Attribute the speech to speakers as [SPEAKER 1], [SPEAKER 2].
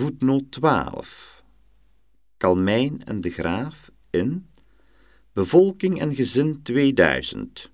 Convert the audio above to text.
[SPEAKER 1] Voetnoot 12. Kalmijn en de Graaf in Bevolking en Gezin 2000